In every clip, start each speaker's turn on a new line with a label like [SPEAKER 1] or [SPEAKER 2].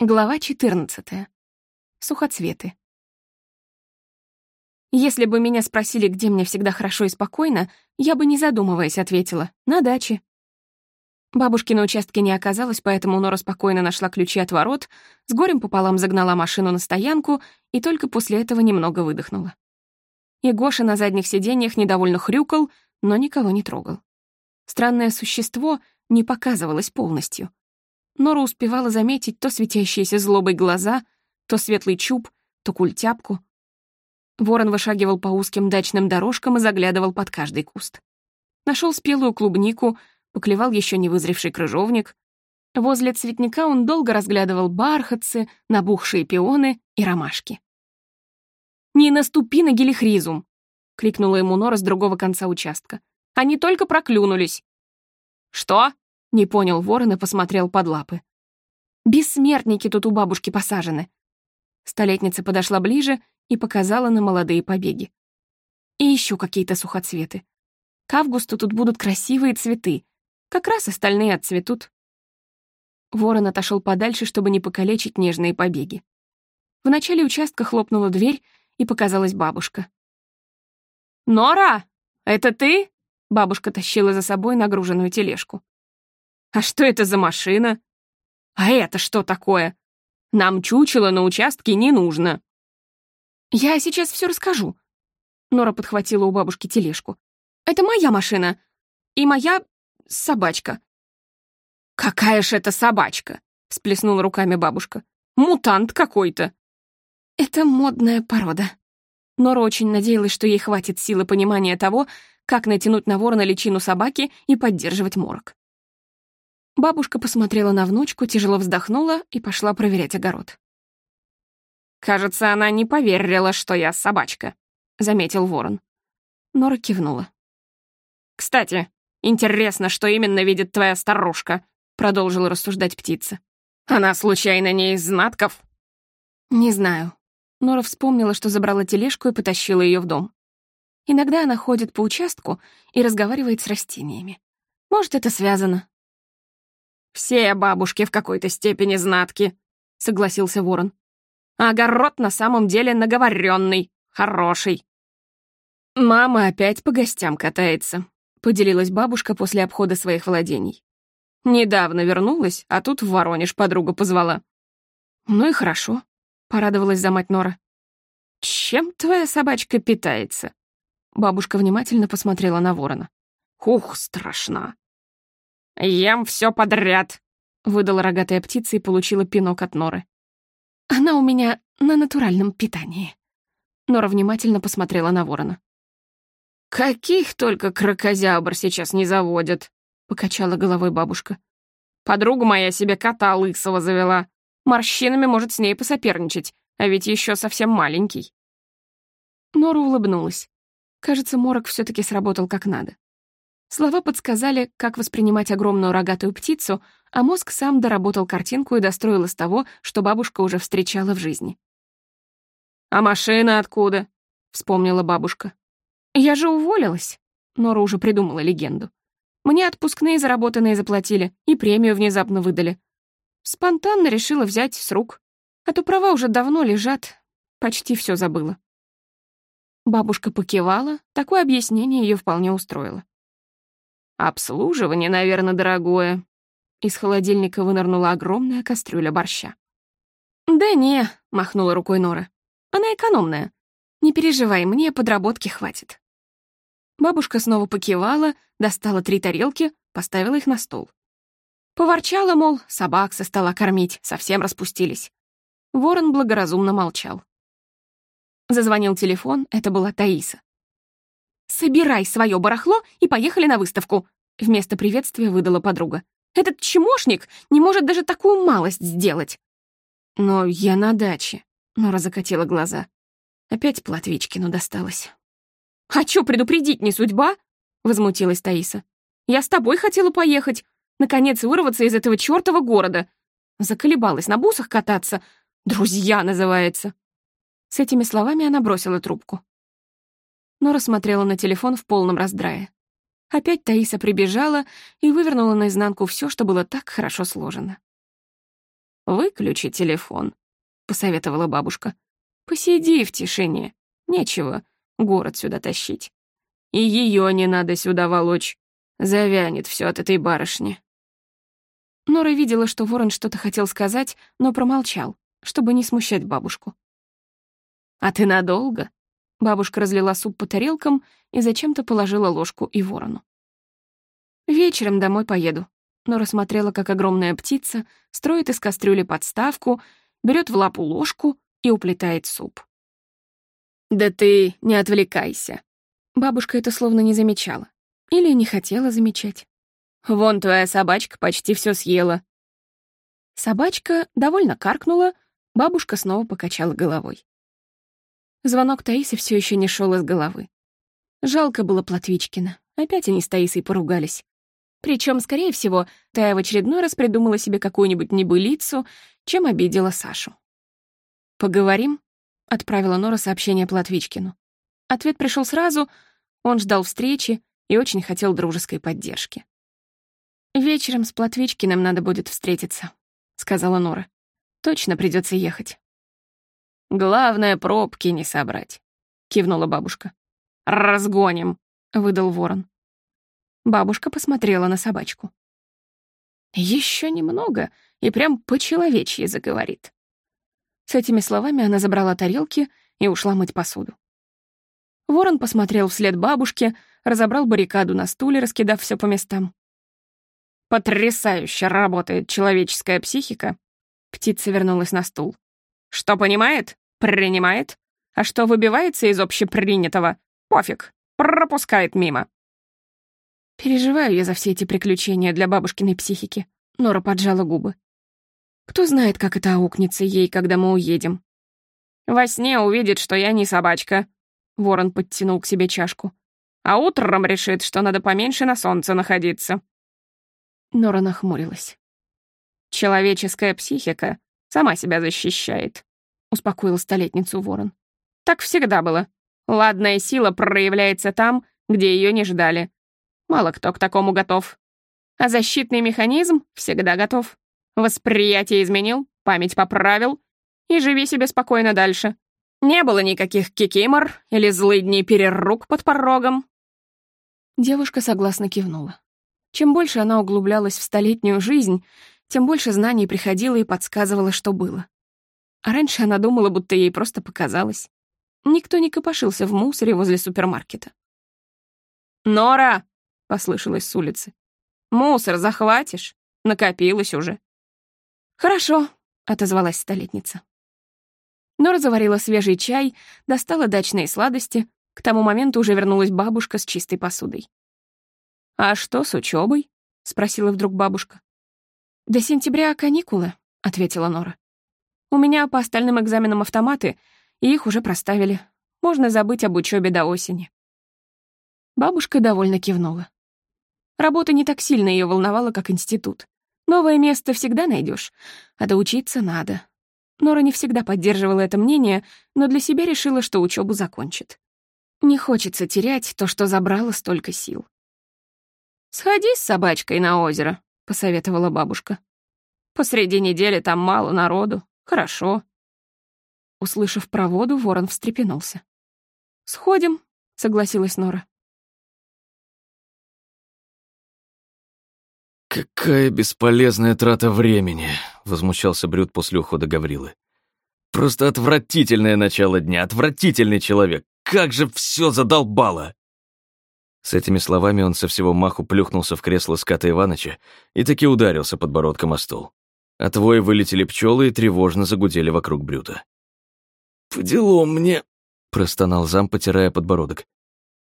[SPEAKER 1] Глава 14. Сухоцветы. Если бы меня спросили, где мне всегда хорошо и спокойно, я бы, не задумываясь, ответила — на даче. Бабушки на участке не оказалось, поэтому Нора спокойно нашла ключи от ворот, с горем пополам загнала машину на стоянку и только после этого немного выдохнула. И Гоша на задних сиденьях недовольно хрюкал, но никого не трогал. Странное существо не показывалось полностью — Нора успевала заметить то светящиеся злобой глаза, то светлый чуб, то культяпку. Ворон вышагивал по узким дачным дорожкам и заглядывал под каждый куст. Нашел спелую клубнику, поклевал еще не вызревший крыжовник. Возле цветника он долго разглядывал бархатцы, набухшие пионы и ромашки. «Не наступи на гелихризум!» — крикнула ему Нора с другого конца участка. «Они только проклюнулись!» «Что?» Не понял ворон и посмотрел под лапы. «Бессмертники тут у бабушки посажены». Столетница подошла ближе и показала на молодые побеги. И еще какие-то сухоцветы. К августу тут будут красивые цветы. Как раз остальные отцветут. Ворон отошел подальше, чтобы не покалечить нежные побеги. В начале участка хлопнула дверь, и показалась бабушка. «Нора, это ты?» Бабушка тащила за собой нагруженную тележку. А что это за машина? А это что такое? Нам чучело на участке не нужно. Я сейчас все расскажу. Нора подхватила у бабушки тележку. Это моя машина. И моя собачка. Какая ж это собачка? Всплеснула руками бабушка. Мутант какой-то. Это модная порода. Нора очень надеялась, что ей хватит силы понимания того, как натянуть на ворона личину собаки и поддерживать морок. Бабушка посмотрела на внучку, тяжело вздохнула и пошла проверять огород. «Кажется, она не поверила, что я собачка», — заметил ворон. Нора кивнула. «Кстати, интересно, что именно видит твоя старушка», — продолжила рассуждать птица. «Она, случайно, не из знатков?» «Не знаю». Нора вспомнила, что забрала тележку и потащила ее в дом. Иногда она ходит по участку и разговаривает с растениями. Может, это связано. «Все бабушки в какой-то степени знатки», — согласился ворон. «Огород на самом деле наговоренный, хороший». «Мама опять по гостям катается», — поделилась бабушка после обхода своих владений. «Недавно вернулась, а тут в Воронеж подруга позвала». «Ну и хорошо», — порадовалась за мать Нора. «Чем твоя собачка питается?» Бабушка внимательно посмотрела на ворона. «Ух, страшно. «Ем все подряд», — выдала рогатая птица и получила пинок от Норы. «Она у меня на натуральном питании». Нора внимательно посмотрела на ворона. «Каких только крокозябр сейчас не заводят», — покачала головой бабушка. «Подруга моя себе кота лысого завела. Морщинами может с ней посоперничать, а ведь еще совсем маленький». Нора улыбнулась. Кажется, морок все таки сработал как надо. Слова подсказали, как воспринимать огромную рогатую птицу, а мозг сам доработал картинку и достроил из того, что бабушка уже встречала в жизни. «А машина откуда?» — вспомнила бабушка. «Я же уволилась», — Нора уже придумала легенду. «Мне отпускные заработанные заплатили и премию внезапно выдали. Спонтанно решила взять с рук. А то права уже давно лежат, почти все забыла». Бабушка покивала, такое объяснение ее вполне устроило. Обслуживание, наверное, дорогое. Из холодильника вынырнула огромная кастрюля борща. «Да не», — махнула рукой Нора. «Она экономная. Не переживай, мне подработки хватит». Бабушка снова покивала, достала три тарелки, поставила их на стол. Поворчала, мол, собак со стола кормить, совсем распустились. Ворон благоразумно молчал. Зазвонил телефон, это была Таиса. «Собирай свое барахло и поехали на выставку», — вместо приветствия выдала подруга. «Этот чмошник не может даже такую малость сделать». «Но я на даче», — Нора закатила глаза. Опять Платвичкину досталось. «А чё, предупредить не судьба?» — возмутилась Таиса. «Я с тобой хотела поехать, наконец вырваться из этого чёртова города. Заколебалась на бусах кататься. Друзья называется». С этими словами она бросила трубку но рассмотрела на телефон в полном раздрае. Опять Таиса прибежала и вывернула наизнанку все, что было так хорошо сложено. «Выключи телефон», — посоветовала бабушка. «Посиди в тишине. Нечего город сюда тащить. И ее не надо сюда волочь. Завянет все от этой барышни». Нора видела, что ворон что-то хотел сказать, но промолчал, чтобы не смущать бабушку. «А ты надолго?» Бабушка разлила суп по тарелкам и зачем-то положила ложку и ворону. «Вечером домой поеду». Нора смотрела, как огромная птица строит из кастрюли подставку, берет в лапу ложку и уплетает суп. «Да ты не отвлекайся». Бабушка это словно не замечала. Или не хотела замечать. «Вон твоя собачка почти все съела». Собачка довольно каркнула, бабушка снова покачала головой. Звонок Таисы все еще не шел из головы. Жалко было Платвичкина. Опять они с Таисой поругались. Причем, скорее всего, Тая в очередной раз придумала себе какую-нибудь небылицу, чем обидела Сашу. «Поговорим?» — отправила Нора сообщение Платвичкину. Ответ пришел сразу, он ждал встречи и очень хотел дружеской поддержки. «Вечером с Платвичкиным надо будет встретиться», — сказала Нора. «Точно придется ехать». «Главное, пробки не собрать», — кивнула бабушка. «Разгоним», — выдал ворон. Бабушка посмотрела на собачку. Еще немного, и прям по-человечьи заговорит. С этими словами она забрала тарелки и ушла мыть посуду. Ворон посмотрел вслед бабушке, разобрал баррикаду на стуле, раскидав все по местам. «Потрясающе работает человеческая психика!» Птица вернулась на стул. Что понимает, принимает, а что выбивается из общепринятого, пофиг, пропускает мимо. Переживаю я за все эти приключения для бабушкиной психики. Нора поджала губы. Кто знает, как это аукнется ей, когда мы уедем. Во сне увидит, что я не собачка. Ворон подтянул к себе чашку. А утром решит, что надо поменьше на солнце находиться. Нора нахмурилась. Человеческая психика Сама себя защищает», — успокоил столетницу ворон. «Так всегда было. Ладная сила проявляется там, где ее не ждали. Мало кто к такому готов. А защитный механизм всегда готов. Восприятие изменил, память поправил, и живи себе спокойно дальше. Не было никаких кикимор или злыдней перерук под порогом». Девушка согласно кивнула. Чем больше она углублялась в столетнюю жизнь, тем больше знаний приходило и подсказывало, что было. А раньше она думала, будто ей просто показалось. Никто не копошился в мусоре возле супермаркета. «Нора!» — послышалось с улицы. «Мусор захватишь? Накопилось уже». «Хорошо», — отозвалась столетница. Нора заварила свежий чай, достала дачные сладости. К тому моменту уже вернулась бабушка с чистой посудой. «А что с учебой? спросила вдруг бабушка. «До сентября каникулы», — ответила Нора. «У меня по остальным экзаменам автоматы, и их уже проставили. Можно забыть об учебе до осени». Бабушка довольно кивнула. Работа не так сильно ее волновала, как институт. Новое место всегда найдешь, а доучиться надо. Нора не всегда поддерживала это мнение, но для себя решила, что учебу закончит. Не хочется терять то, что забрало столько сил. «Сходи с собачкой на озеро», — посоветовала бабушка. «Посреди недели там мало народу. Хорошо». Услышав про воду, ворон встрепенулся. «Сходим», — согласилась Нора.
[SPEAKER 2] «Какая бесполезная трата времени», — возмущался Брюд после ухода Гаврилы. «Просто отвратительное начало дня, отвратительный человек. Как же все задолбало!» С этими словами он со всего маху плюхнулся в кресло ската Иваныча и таки ударился подбородком о стол. От воя вылетели пчелы и тревожно загудели вокруг Брюта. «По делам мне», — простонал зам, потирая подбородок.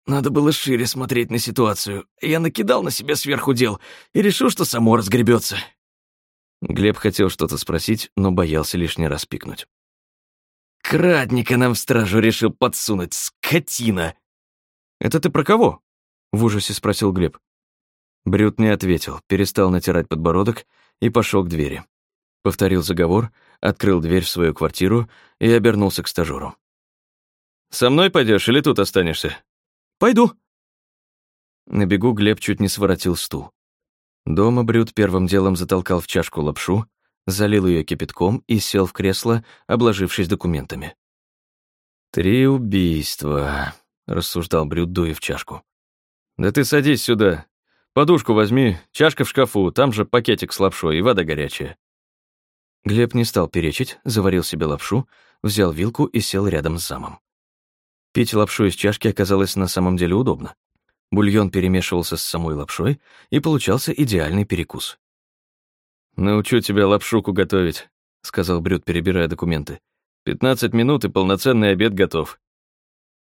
[SPEAKER 2] «Надо было шире смотреть на ситуацию. Я накидал на себя сверху дел и решил, что само разгребется. Глеб хотел что-то спросить, но боялся лишний раз пикнуть. «Крадника нам в стражу решил подсунуть, скотина!» «Это ты про кого?» В ужасе спросил Глеб. Брют не ответил, перестал натирать подбородок и пошел к двери. Повторил заговор, открыл дверь в свою квартиру и обернулся к стажеру. «Со мной пойдешь или тут останешься?» «Пойду». На бегу Глеб чуть не своротил стул. Дома Брют первым делом затолкал в чашку лапшу, залил ее кипятком и сел в кресло, обложившись документами. «Три убийства», — рассуждал Брюд, дуя в чашку. «Да ты садись сюда. Подушку возьми, чашка в шкафу, там же пакетик с лапшой и вода горячая». Глеб не стал перечить, заварил себе лапшу, взял вилку и сел рядом с замом. Пить лапшу из чашки оказалось на самом деле удобно. Бульон перемешивался с самой лапшой, и получался идеальный перекус. «Научу тебя лапшуку готовить», — сказал Брюд, перебирая документы. «Пятнадцать минут, и полноценный обед готов».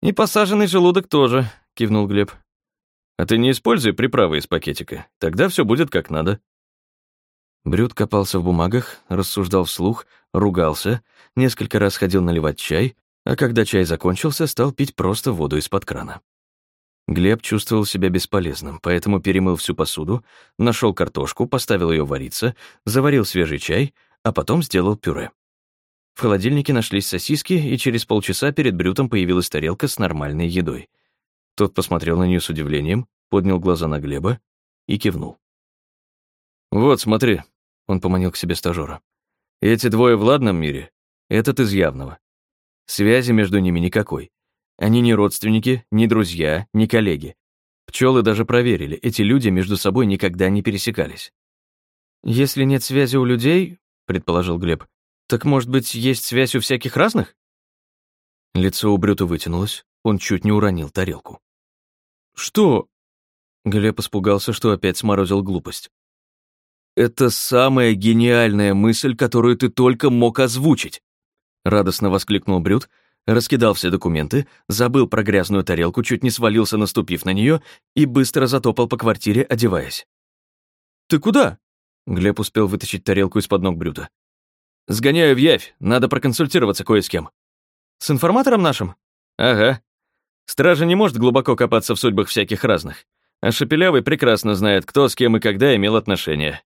[SPEAKER 2] «И посаженный желудок тоже», — кивнул Глеб. «А ты не используй приправы из пакетика, тогда все будет как надо». Брюд копался в бумагах, рассуждал вслух, ругался, несколько раз ходил наливать чай, а когда чай закончился, стал пить просто воду из-под крана. Глеб чувствовал себя бесполезным, поэтому перемыл всю посуду, нашел картошку, поставил ее вариться, заварил свежий чай, а потом сделал пюре. В холодильнике нашлись сосиски, и через полчаса перед Брютом появилась тарелка с нормальной едой. Тот посмотрел на нее с удивлением, поднял глаза на Глеба и кивнул. «Вот, смотри», — он поманил к себе стажера. «Эти двое в ладном мире, этот из явного. Связи между ними никакой. Они не родственники, не друзья, не коллеги. Пчелы даже проверили, эти люди между собой никогда не пересекались. «Если нет связи у людей, — предположил Глеб, — так, может быть, есть связь у всяких разных?» Лицо у Брюта вытянулось, он чуть не уронил тарелку. «Что?» Глеб испугался, что опять сморозил глупость. «Это самая гениальная мысль, которую ты только мог озвучить!» Радостно воскликнул Брют, раскидал все документы, забыл про грязную тарелку, чуть не свалился, наступив на нее, и быстро затопал по квартире, одеваясь. «Ты куда?» Глеб успел вытащить тарелку из-под ног Брюта. «Сгоняю в Явь, надо проконсультироваться кое с кем». «С информатором нашим?» «Ага. Стража не может глубоко копаться в судьбах всяких разных, а Шепелявый прекрасно знает, кто с кем и когда имел отношения».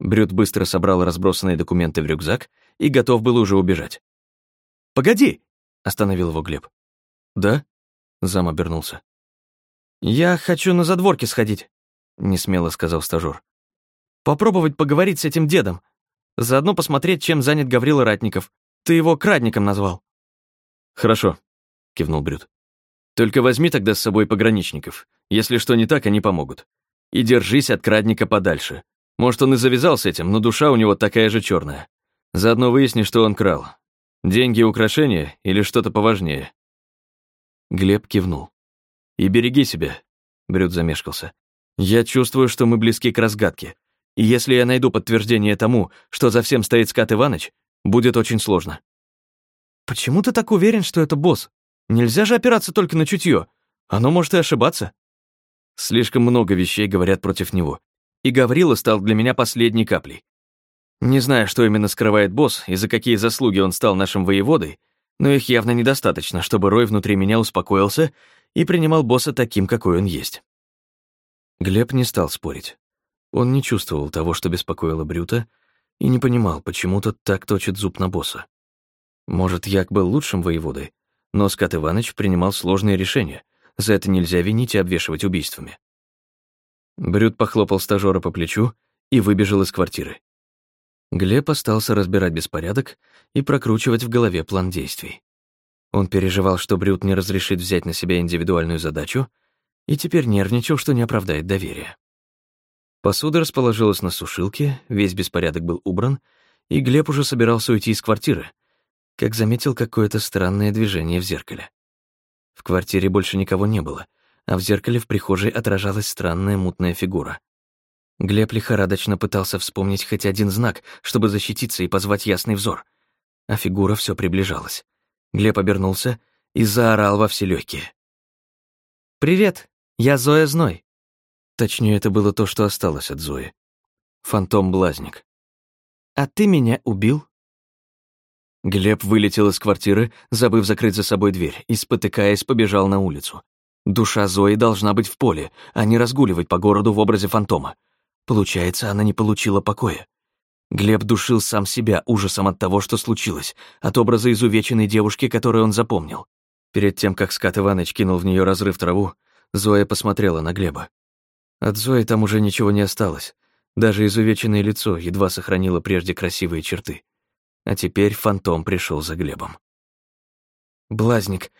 [SPEAKER 2] Брют быстро собрал разбросанные документы в рюкзак и готов был уже убежать. «Погоди!» — остановил его Глеб. «Да?» — зам обернулся. «Я хочу на задворке сходить», — несмело сказал стажёр. «Попробовать поговорить с этим дедом. Заодно посмотреть, чем занят Гаврила Ратников. Ты его крадником назвал». «Хорошо», — кивнул Брюд. «Только возьми тогда с собой пограничников. Если что не так, они помогут. И держись от крадника подальше. Может, он и завязал с этим, но душа у него такая же черная. Заодно выясни, что он крал. Деньги украшения или что-то поважнее?» Глеб кивнул. «И береги себя», — Брюд замешкался. «Я чувствую, что мы близки к разгадке. И если я найду подтверждение тому, что за всем стоит Скат Иваныч, будет очень сложно». «Почему ты так уверен, что это босс? Нельзя же опираться только на чутье. Оно может и ошибаться». Слишком много вещей говорят против него. И Гаврила стал для меня последней каплей. Не знаю, что именно скрывает босс и за какие заслуги он стал нашим воеводой, но их явно недостаточно, чтобы Рой внутри меня успокоился и принимал босса таким, какой он есть. Глеб не стал спорить. Он не чувствовал того, что беспокоило Брюта, и не понимал, почему тот так точит зуб на босса. Может, Як был лучшим воеводой, но Скат Иваныч принимал сложные решения, за это нельзя винить и обвешивать убийствами. Брют похлопал стажёра по плечу и выбежал из квартиры. Глеб остался разбирать беспорядок и прокручивать в голове план действий. Он переживал, что Брют не разрешит взять на себя индивидуальную задачу, и теперь нервничал, что не оправдает доверия. Посуда расположилась на сушилке, весь беспорядок был убран, и Глеб уже собирался уйти из квартиры, как заметил какое-то странное движение в зеркале. В квартире больше никого не было, а в зеркале в прихожей отражалась странная мутная фигура. Глеб лихорадочно пытался вспомнить хоть один знак, чтобы защититься и позвать ясный взор. А фигура все приближалась. Глеб обернулся и заорал во все легкие. «Привет, я Зоя Зной». Точнее, это было то, что осталось от Зои. Фантом-блазник. «А ты меня убил?» Глеб вылетел из квартиры, забыв закрыть за собой дверь, и, спотыкаясь, побежал на улицу. Душа Зои должна быть в поле, а не разгуливать по городу в образе фантома. Получается, она не получила покоя. Глеб душил сам себя ужасом от того, что случилось, от образа изувеченной девушки, которую он запомнил. Перед тем, как Скат Иваныч кинул в нее разрыв траву, Зоя посмотрела на Глеба. От Зои там уже ничего не осталось. Даже изувеченное лицо едва сохранило прежде красивые черты. А теперь фантом пришел за Глебом. «Блазник!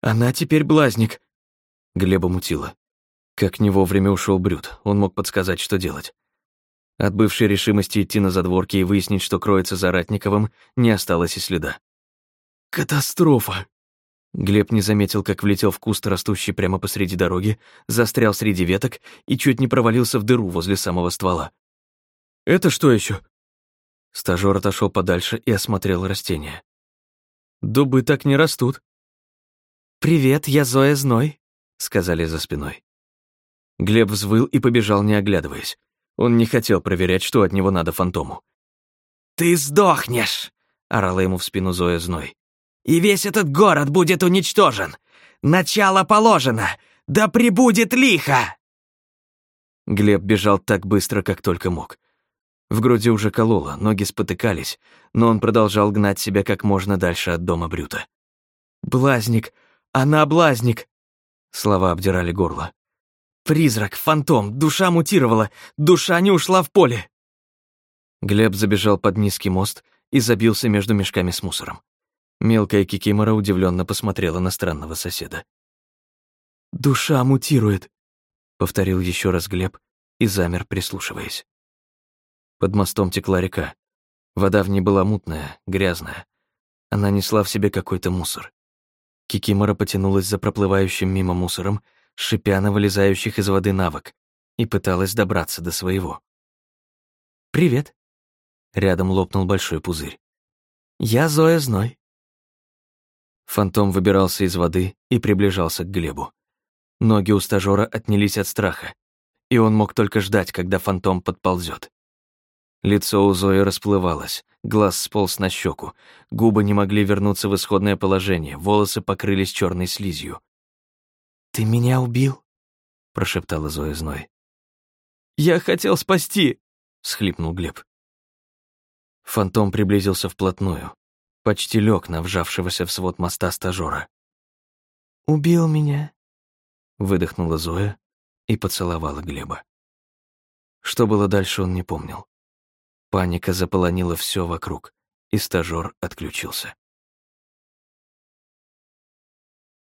[SPEAKER 2] Она теперь блазник!» Глеба мутило. Как не вовремя ушел Брюд, он мог подсказать, что делать. От бывшей решимости идти на задворки и выяснить, что кроется за Ратниковым, не осталось и следа. «Катастрофа!» Глеб не заметил, как влетел в куст, растущий прямо посреди дороги, застрял среди веток и чуть не провалился в дыру возле самого ствола. «Это что еще? Стажёр отошел подальше и осмотрел растения. «Дубы так не растут». «Привет, я Зоя Зной», — сказали за спиной. Глеб взвыл и побежал, не оглядываясь. Он не хотел проверять, что от него надо фантому.
[SPEAKER 3] «Ты сдохнешь!» — орала ему в спину Зоя Зной. «И весь этот город будет уничтожен! Начало положено! Да прибудет лихо!»
[SPEAKER 2] Глеб бежал так быстро, как только мог. В груди уже кололо, ноги спотыкались, но он продолжал гнать себя как можно дальше от дома Брюта. «Блазник! Она блазник!» Слова обдирали горло. «Призрак, фантом, душа мутировала, душа не ушла в поле!» Глеб забежал под низкий мост и забился между мешками с мусором. Мелкая кикимора удивленно посмотрела на странного соседа. «Душа мутирует», — повторил еще раз Глеб и замер, прислушиваясь. Под мостом текла река. Вода в ней была мутная, грязная. Она несла в себе какой-то мусор. Кикимора потянулась за проплывающим мимо мусором, шипя на вылезающих из воды навык, и пыталась добраться до своего. «Привет!» Рядом лопнул большой пузырь. «Я Зоя Зной». Фантом выбирался из воды и приближался к Глебу. Ноги у стажёра отнялись от страха, и он мог только ждать, когда фантом подползет. Лицо у Зои расплывалось, глаз сполз на щеку, губы не могли вернуться в исходное положение, волосы покрылись черной слизью. «Ты меня убил?» — прошептала Зоя Зной. «Я хотел спасти!» — схлипнул Глеб. Фантом приблизился вплотную, почти лег на вжавшегося в свод моста стажера. «Убил меня», — выдохнула Зоя и поцеловала Глеба. Что было дальше, он не помнил. Паника заполонила все вокруг, и стажёр отключился.